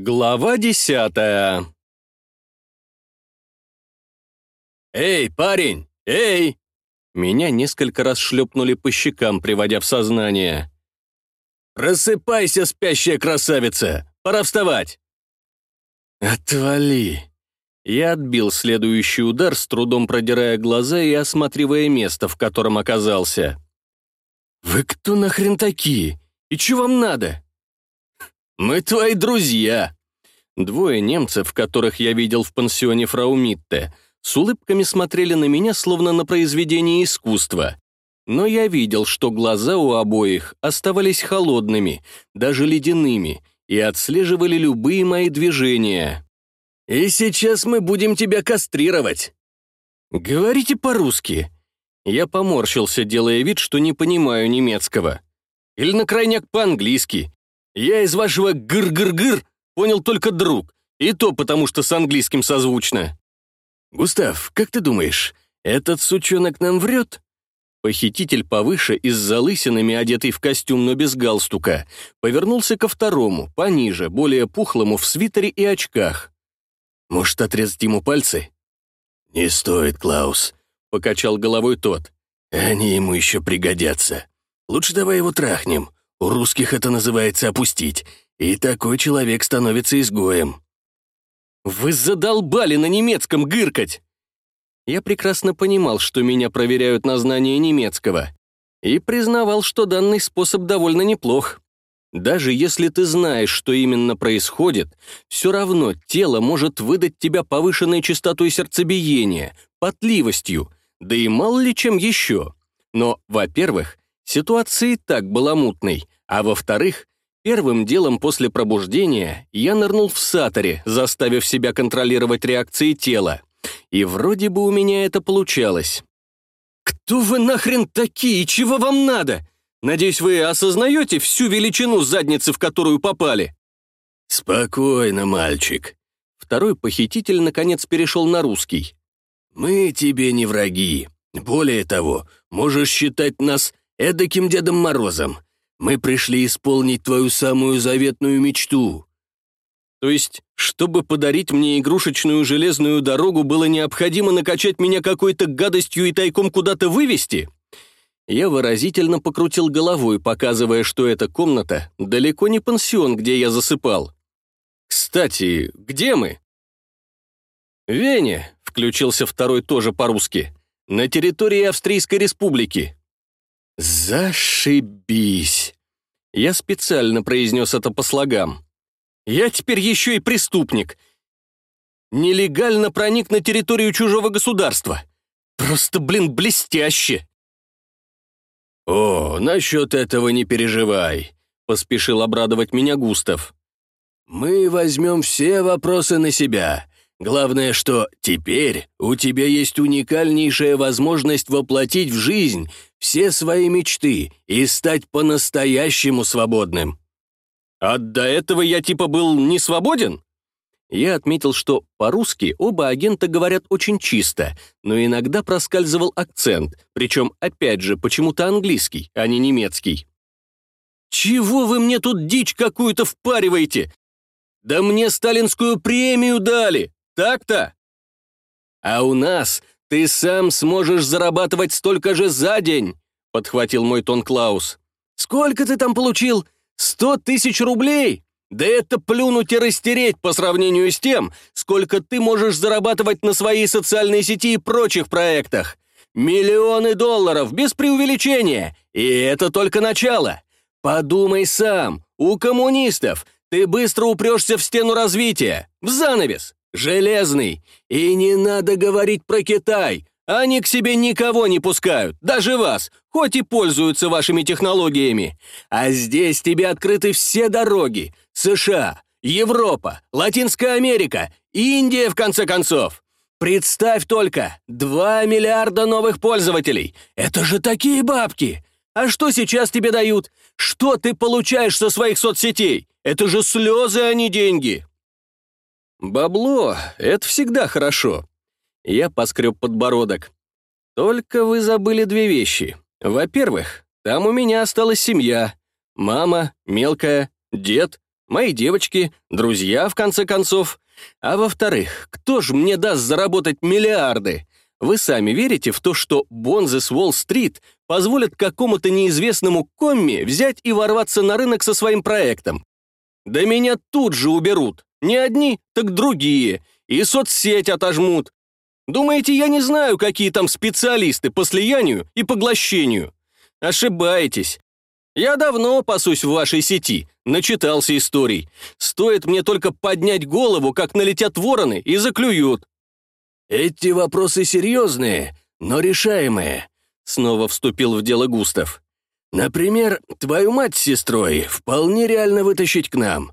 Глава десятая «Эй, парень! Эй!» Меня несколько раз шлепнули по щекам, приводя в сознание. «Просыпайся, спящая красавица! Пора вставать!» «Отвали!» Я отбил следующий удар, с трудом продирая глаза и осматривая место, в котором оказался. «Вы кто нахрен такие? И что вам надо?» «Мы твои друзья!» Двое немцев, которых я видел в пансионе фрау Митте, с улыбками смотрели на меня, словно на произведение искусства. Но я видел, что глаза у обоих оставались холодными, даже ледяными, и отслеживали любые мои движения. «И сейчас мы будем тебя кастрировать!» «Говорите по-русски!» Я поморщился, делая вид, что не понимаю немецкого. «Или на крайняк по-английски. Я из вашего гыр-гыр-гыр понял только друг, и то потому, что с английским созвучно. Густав, как ты думаешь, этот сучонок нам врет? Похититель повыше и с залысинами, одетый в костюм, но без галстука, повернулся ко второму, пониже, более пухлому, в свитере и очках. Может, отрезать ему пальцы? «Не стоит, Клаус», — покачал головой тот. «Они ему еще пригодятся. Лучше давай его трахнем. У русских это называется опустить, и такой человек становится изгоем». «Вы задолбали на немецком гыркать!» Я прекрасно понимал, что меня проверяют на знание немецкого, и признавал, что данный способ довольно неплох. Даже если ты знаешь, что именно происходит, все равно тело может выдать тебя повышенной частотой сердцебиения, потливостью, да и мало ли чем еще. Но, во-первых, Ситуация и так была мутной, а во-вторых, первым делом после пробуждения я нырнул в саторе, заставив себя контролировать реакции тела. И вроде бы у меня это получалось. «Кто вы нахрен такие? Чего вам надо? Надеюсь, вы осознаете всю величину задницы, в которую попали?» «Спокойно, мальчик». Второй похититель, наконец, перешел на русский. «Мы тебе не враги. Более того, можешь считать нас эдаким Дедом Морозом. Мы пришли исполнить твою самую заветную мечту». То есть, чтобы подарить мне игрушечную железную дорогу, было необходимо накачать меня какой-то гадостью и тайком куда-то вывести? Я выразительно покрутил головой, показывая, что эта комната далеко не пансион, где я засыпал. «Кстати, где мы?» «В Вене», — включился второй тоже по-русски, «на территории Австрийской республики. «Зашибись!» Я специально произнес это по слогам. «Я теперь еще и преступник. Нелегально проник на территорию чужого государства. Просто, блин, блестяще!» «О, насчет этого не переживай», — поспешил обрадовать меня Густав. «Мы возьмем все вопросы на себя. Главное, что теперь у тебя есть уникальнейшая возможность воплотить в жизнь все свои мечты и стать по-настоящему свободным. А до этого я типа был не свободен? Я отметил, что по-русски оба агента говорят очень чисто, но иногда проскальзывал акцент, причем, опять же, почему-то английский, а не немецкий. «Чего вы мне тут дичь какую-то впариваете? Да мне сталинскую премию дали!» Так-то? А у нас ты сам сможешь зарабатывать столько же за день, подхватил мой тон Клаус. Сколько ты там получил? Сто тысяч рублей? Да это плюнуть и растереть по сравнению с тем, сколько ты можешь зарабатывать на своей социальной сети и прочих проектах. Миллионы долларов, без преувеличения. И это только начало. Подумай сам, у коммунистов ты быстро упрешься в стену развития, в занавес. Железный. И не надо говорить про Китай. Они к себе никого не пускают, даже вас, хоть и пользуются вашими технологиями. А здесь тебе открыты все дороги. США, Европа, Латинская Америка, Индия, в конце концов. Представь только, 2 миллиарда новых пользователей. Это же такие бабки. А что сейчас тебе дают? Что ты получаешь со своих соцсетей? Это же слезы, а не деньги. «Бабло — это всегда хорошо». Я поскреб подбородок. «Только вы забыли две вещи. Во-первых, там у меня осталась семья. Мама, мелкая, дед, мои девочки, друзья, в конце концов. А во-вторых, кто же мне даст заработать миллиарды? Вы сами верите в то, что бонзы с Уолл-стрит позволят какому-то неизвестному комми взять и ворваться на рынок со своим проектом? Да меня тут же уберут. Не одни, так другие. И соцсеть отожмут. Думаете, я не знаю, какие там специалисты по слиянию и поглощению? Ошибаетесь. Я давно пасусь в вашей сети, начитался историй. Стоит мне только поднять голову, как налетят вороны и заклюют. Эти вопросы серьезные, но решаемые, снова вступил в дело Густав. Например, твою мать с сестрой вполне реально вытащить к нам.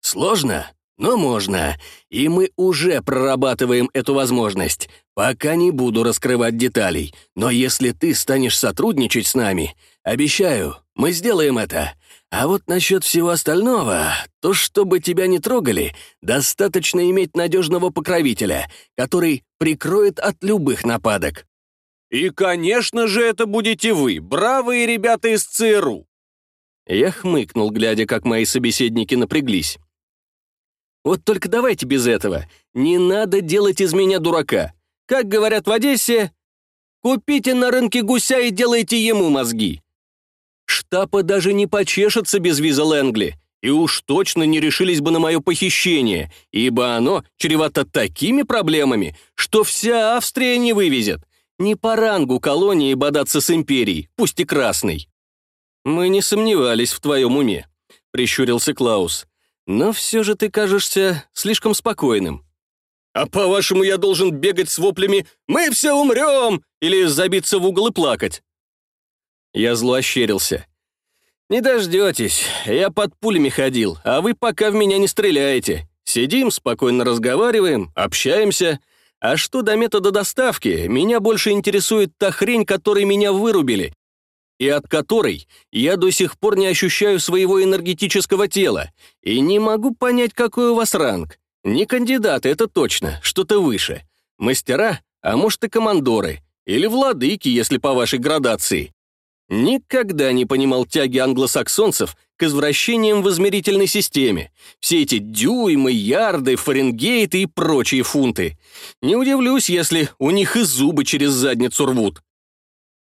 Сложно, но можно, и мы уже прорабатываем эту возможность. Пока не буду раскрывать деталей, но если ты станешь сотрудничать с нами, обещаю, мы сделаем это. А вот насчет всего остального, то чтобы тебя не трогали, достаточно иметь надежного покровителя, который прикроет от любых нападок. И, конечно же, это будете вы, бравые ребята из ЦРУ. Я хмыкнул, глядя, как мои собеседники напряглись. Вот только давайте без этого. Не надо делать из меня дурака. Как говорят в Одессе, купите на рынке гуся и делайте ему мозги. Штапа даже не почешется без виза Лэнгли, и уж точно не решились бы на мое похищение, ибо оно чревато такими проблемами, что вся Австрия не вывезет. Не по рангу колонии бодаться с империей, пусть и красной. «Мы не сомневались в твоем уме», — прищурился Клаус. Но все же ты кажешься слишком спокойным. А по-вашему, я должен бегать с воплями «Мы все умрем!» или забиться в угол и плакать? Я зло ощерился. «Не дождетесь. Я под пулями ходил, а вы пока в меня не стреляете. Сидим, спокойно разговариваем, общаемся. А что до метода доставки, меня больше интересует та хрень, которой меня вырубили, и от которой я до сих пор не ощущаю своего энергетического тела, и не могу понять, какой у вас ранг. Не кандидаты, это точно, что-то выше. Мастера, а может и командоры, или владыки, если по вашей градации. Никогда не понимал тяги англосаксонцев к извращениям в измерительной системе. Все эти дюймы, ярды, фаренгейты и прочие фунты. Не удивлюсь, если у них и зубы через задницу рвут.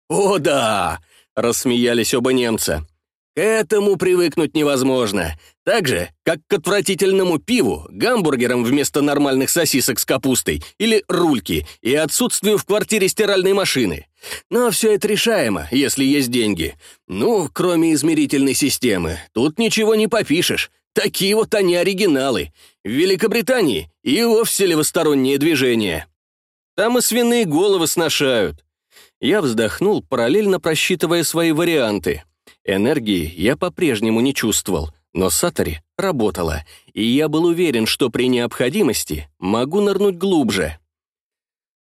«О да! — рассмеялись оба немца. «К этому привыкнуть невозможно. Так же, как к отвратительному пиву, гамбургерам вместо нормальных сосисок с капустой или рульки и отсутствию в квартире стиральной машины. Но все это решаемо, если есть деньги. Ну, кроме измерительной системы, тут ничего не попишешь. Такие вот они оригиналы. В Великобритании и вовсе левостороннее движение. Там и свиные головы сношают. Я вздохнул, параллельно просчитывая свои варианты. Энергии я по-прежнему не чувствовал, но Сатори работала, и я был уверен, что при необходимости могу нырнуть глубже.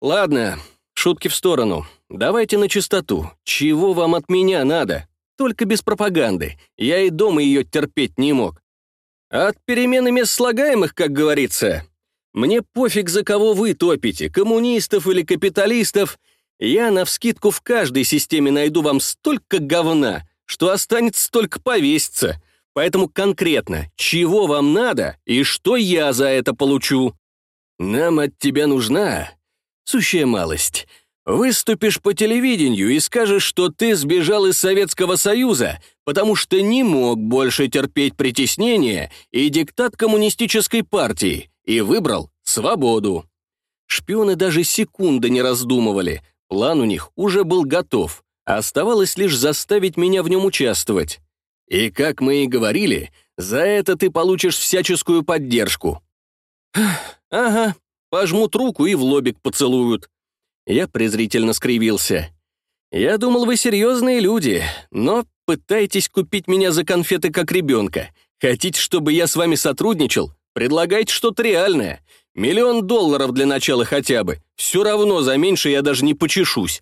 Ладно, шутки в сторону. Давайте на чистоту. Чего вам от меня надо? Только без пропаганды. Я и дома ее терпеть не мог. От перемены мест слагаемых, как говорится. Мне пофиг, за кого вы топите, коммунистов или капиталистов, я навскидку в каждой системе найду вам столько говна, что останется только повеситься. Поэтому конкретно, чего вам надо и что я за это получу? Нам от тебя нужна сущая малость. Выступишь по телевидению и скажешь, что ты сбежал из Советского Союза, потому что не мог больше терпеть притеснение и диктат коммунистической партии, и выбрал свободу. Шпионы даже секунды не раздумывали, План у них уже был готов, оставалось лишь заставить меня в нем участвовать. И, как мы и говорили, за это ты получишь всяческую поддержку. Ага, пожмут руку и в лобик поцелуют. Я презрительно скривился. Я думал, вы серьезные люди, но пытаетесь купить меня за конфеты как ребенка. Хотите, чтобы я с вами сотрудничал? Предлагайте что-то реальное. Миллион долларов для начала хотя бы. Все равно за меньше я даже не почешусь.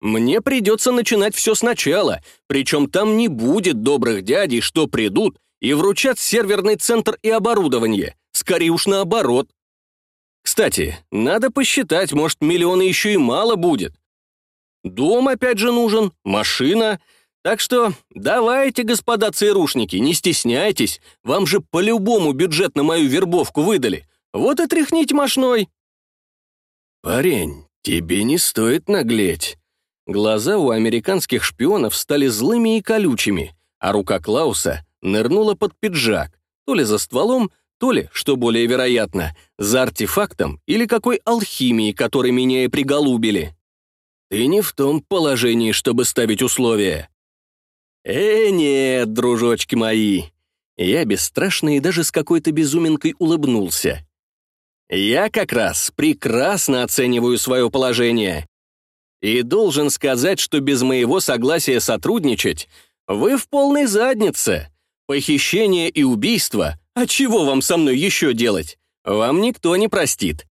Мне придется начинать все сначала, причем там не будет добрых дядей, что придут и вручат серверный центр и оборудование. Скорее уж наоборот. Кстати, надо посчитать, может, миллиона еще и мало будет. Дом опять же нужен, машина. Так что давайте, господа ЦРУшники, не стесняйтесь, вам же по-любому бюджет на мою вербовку выдали. Вот и тряхните мошной». «Парень, тебе не стоит наглеть». Глаза у американских шпионов стали злыми и колючими, а рука Клауса нырнула под пиджак, то ли за стволом, то ли, что более вероятно, за артефактом или какой алхимией, которой меня и приголубили. Ты не в том положении, чтобы ставить условия. Э, нет, дружочки мои. Я бесстрашно и даже с какой-то безуминкой улыбнулся. Я как раз прекрасно оцениваю свое положение. И должен сказать, что без моего согласия сотрудничать вы в полной заднице. Похищение и убийство, а чего вам со мной еще делать, вам никто не простит.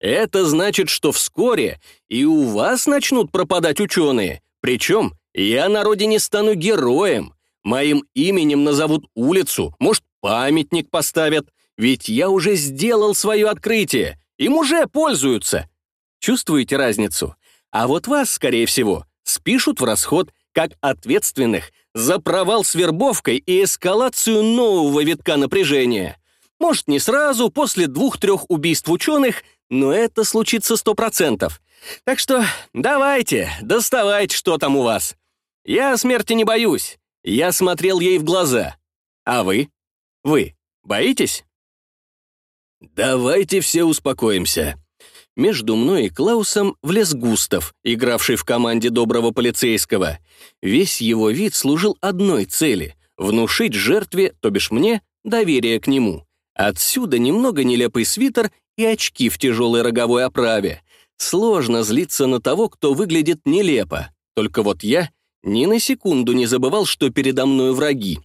Это значит, что вскоре и у вас начнут пропадать ученые, причем я на родине стану героем, моим именем назовут улицу, может, памятник поставят, ведь я уже сделал свое открытие, им уже пользуются. Чувствуете разницу? А вот вас, скорее всего, спишут в расход как ответственных за провал с вербовкой и эскалацию нового витка напряжения. Может, не сразу, после двух-трех убийств ученых, но это случится сто процентов. Так что давайте, доставайте, что там у вас. Я смерти не боюсь. Я смотрел ей в глаза. А вы? Вы боитесь? Давайте все успокоимся. Между мной и Клаусом влез Густав, игравший в команде доброго полицейского. Весь его вид служил одной цели — внушить жертве, то бишь мне, доверие к нему. Отсюда немного нелепый свитер и очки в тяжелой роговой оправе. Сложно злиться на того, кто выглядит нелепо. Только вот я ни на секунду не забывал, что передо мной враги.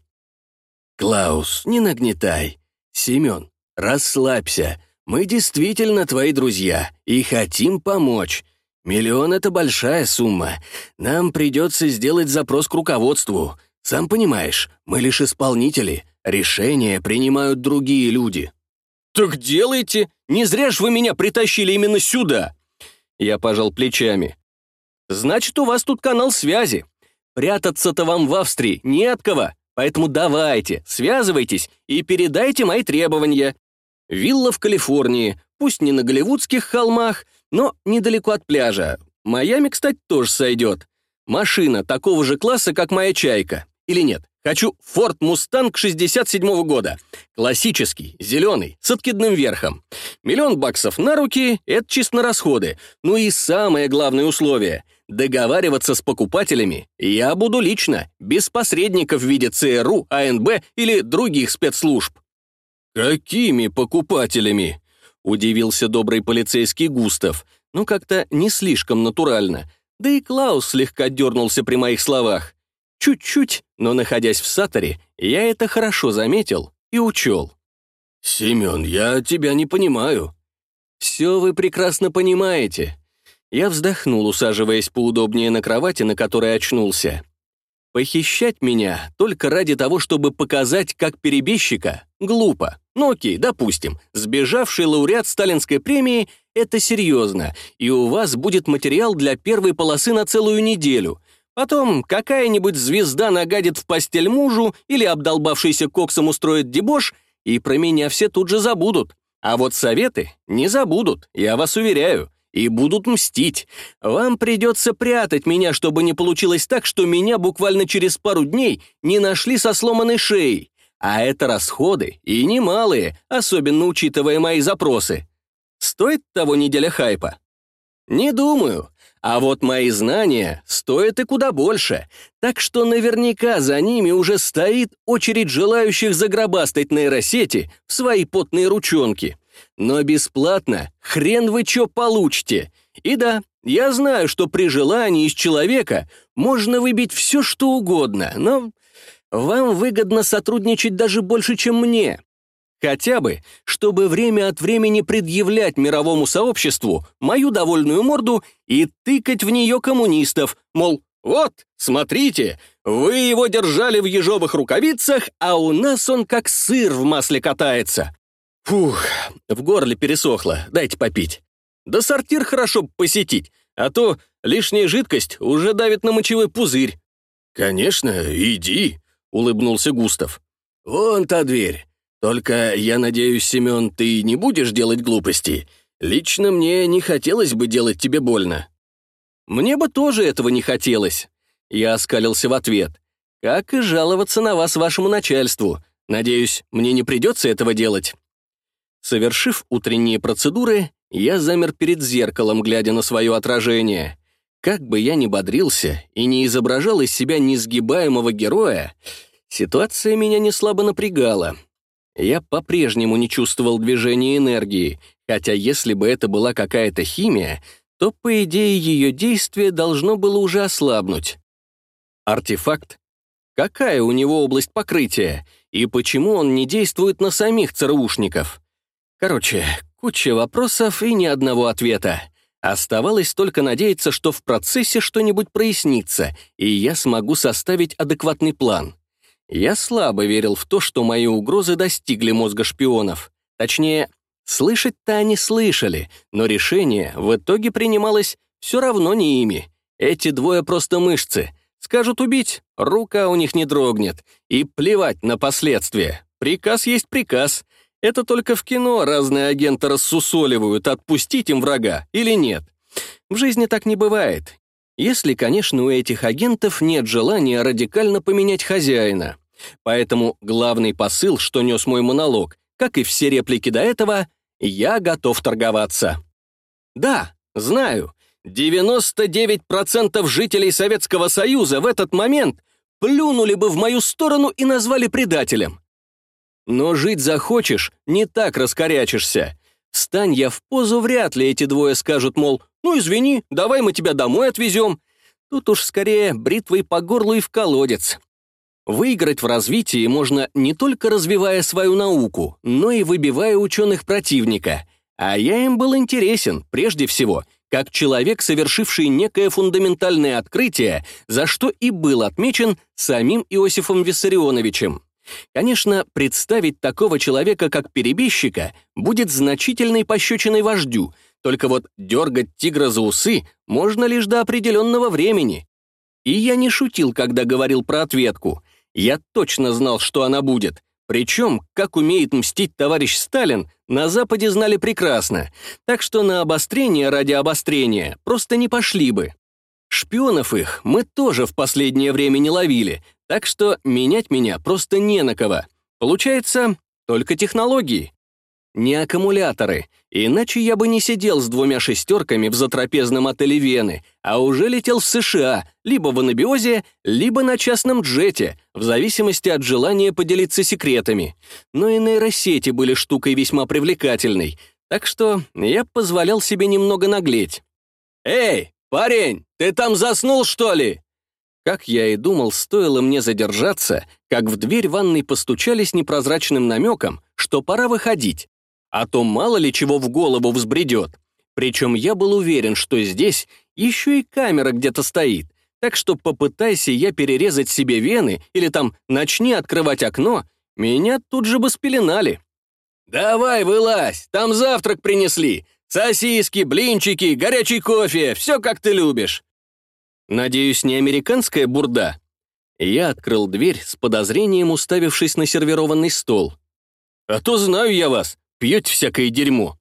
«Клаус, не нагнетай. Семен, расслабься. Мы действительно твои друзья и хотим помочь. Миллион — это большая сумма. Нам придется сделать запрос к руководству. Сам понимаешь, мы лишь исполнители. Решения принимают другие люди». «Так делайте! Не зря ж вы меня притащили именно сюда!» Я пожал плечами. «Значит, у вас тут канал связи. Прятаться-то вам в Австрии не от кого, поэтому давайте, связывайтесь и передайте мои требования. Вилла в Калифорнии, пусть не на голливудских холмах, но недалеко от пляжа. Майами, кстати, тоже сойдет. Машина такого же класса, как моя «Чайка». Или нет? Хочу Ford Mustang 67 -го года. Классический, зеленый, с откидным верхом. Миллион баксов на руки — это чисто на расходы. Ну и самое главное условие — договариваться с покупателями я буду лично, без посредников в виде ЦРУ, АНБ или других спецслужб. «Какими покупателями?» — удивился добрый полицейский Густав, ну как-то не слишком натурально. Да и Клаус слегка дернулся при моих словах. Чуть-чуть, но находясь в Саторе, я это хорошо заметил и учел. «Семен, я тебя не понимаю». «Все вы прекрасно понимаете». Я вздохнул, усаживаясь поудобнее на кровати, на которой очнулся. Похищать меня только ради того, чтобы показать, как перебежчика, глупо. Ну окей, допустим, сбежавший лауреат сталинской премии — это серьезно, и у вас будет материал для первой полосы на целую неделю. Потом какая-нибудь звезда нагадит в постель мужу или обдолбавшийся коксом устроит дебош, и про меня все тут же забудут. А вот советы не забудут, я вас уверяю и будут мстить. Вам придется прятать меня, чтобы не получилось так, что меня буквально через пару дней не нашли со сломанной шеей. А это расходы, и немалые, особенно учитывая мои запросы. Стоит того неделя хайпа? Не думаю. А вот мои знания стоят и куда больше, так что наверняка за ними уже стоит очередь желающих загробастать нейросети в свои потные ручонки. Но бесплатно хрен вы чё получите. И да, я знаю, что при желании из человека можно выбить все, что угодно, но вам выгодно сотрудничать даже больше, чем мне. Хотя бы, чтобы время от времени предъявлять мировому сообществу мою довольную морду и тыкать в нее коммунистов, мол, вот, смотрите, вы его держали в ежовых рукавицах, а у нас он как сыр в масле катается. Фух, в горле пересохло, дайте попить. Да сортир хорошо посетить, а то лишняя жидкость уже давит на мочевой пузырь. «Конечно, иди», — улыбнулся Густав. «Вон та дверь. Только, я надеюсь, Семен, ты не будешь делать глупостей. Лично мне не хотелось бы делать тебе больно». «Мне бы тоже этого не хотелось». Я оскалился в ответ. «Как и жаловаться на вас вашему начальству. Надеюсь, мне не придется этого делать». Совершив утренние процедуры, я замер перед зеркалом, глядя на свое отражение. Как бы я ни бодрился и не изображал из себя несгибаемого героя, ситуация меня не слабо напрягала. Я по-прежнему не чувствовал движения энергии, хотя если бы это была какая-то химия, то, по идее, ее действие должно было уже ослабнуть. Артефакт? Какая у него область покрытия? И почему он не действует на самих ЦРУшников? Короче, куча вопросов и ни одного ответа. Оставалось только надеяться, что в процессе что-нибудь прояснится, и я смогу составить адекватный план. Я слабо верил в то, что мои угрозы достигли мозга шпионов. Точнее, слышать-то они слышали, но решение в итоге принималось все равно не ими. Эти двое просто мышцы. Скажут убить, рука у них не дрогнет. И плевать на последствия. Приказ есть приказ — это только в кино разные агенты рассусоливают, отпустить им врага или нет. В жизни так не бывает. Если, конечно, у этих агентов нет желания радикально поменять хозяина. Поэтому главный посыл, что нес мой монолог, как и все реплики до этого, я готов торговаться. Да, знаю, 99% жителей Советского Союза в этот момент плюнули бы в мою сторону и назвали предателем. Но жить захочешь, не так раскорячишься. Встань я в позу, вряд ли эти двое скажут, мол, ну извини, давай мы тебя домой отвезем. Тут уж скорее бритвой по горлу и в колодец. Выиграть в развитии можно не только развивая свою науку, но и выбивая ученых противника. А я им был интересен, прежде всего, как человек, совершивший некое фундаментальное открытие, за что и был отмечен самим Иосифом Виссарионовичем. Конечно, представить такого человека как перебежчика будет значительной пощечиной вождю, только вот дергать тигра за усы можно лишь до определенного времени. И я не шутил, когда говорил про ответку. Я точно знал, что она будет. Причем, как умеет мстить товарищ Сталин, на Западе знали прекрасно, так что на обострение ради обострения просто не пошли бы. Шпионов их мы тоже в последнее время не ловили, так что менять меня просто не на кого. Получается, только технологии. Не аккумуляторы, иначе я бы не сидел с двумя шестерками в затрапезном отеле Вены, а уже летел в США, либо в анабиозе, либо на частном джете, в зависимости от желания поделиться секретами. Но и нейросети были штукой весьма привлекательной, так что я позволял себе немного наглеть. «Эй, парень, ты там заснул, что ли?» Как я и думал, стоило мне задержаться, как в дверь ванной постучали с непрозрачным намеком, что пора выходить. А то мало ли чего в голову взбредет. Причем я был уверен, что здесь еще и камера где-то стоит, так что попытайся я перерезать себе вены или там начни открывать окно, меня тут же бы спеленали. «Давай, вылазь, там завтрак принесли. Сосиски, блинчики, горячий кофе, все как ты любишь». Надеюсь, не американская бурда? Я открыл дверь с подозрением, уставившись на сервированный стол. А то знаю я вас, пьете всякое дерьмо.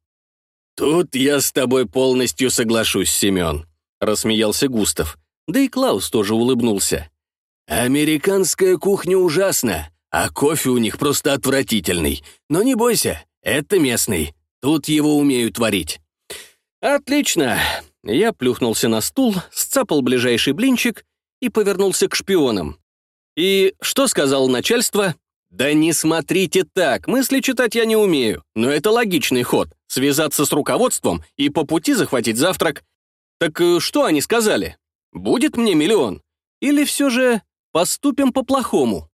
Тут я с тобой полностью соглашусь, Семен, рассмеялся Густав. Да и Клаус тоже улыбнулся. Американская кухня ужасна, а кофе у них просто отвратительный. Но не бойся, это местный. Тут его умеют варить. Отлично. Я плюхнулся на стул, сцапал ближайший блинчик и повернулся к шпионам. «И что сказал начальство?» «Да не смотрите так, мысли читать я не умею, но это логичный ход — связаться с руководством и по пути захватить завтрак. Так э, что они сказали? Будет мне миллион? Или все же поступим по-плохому?»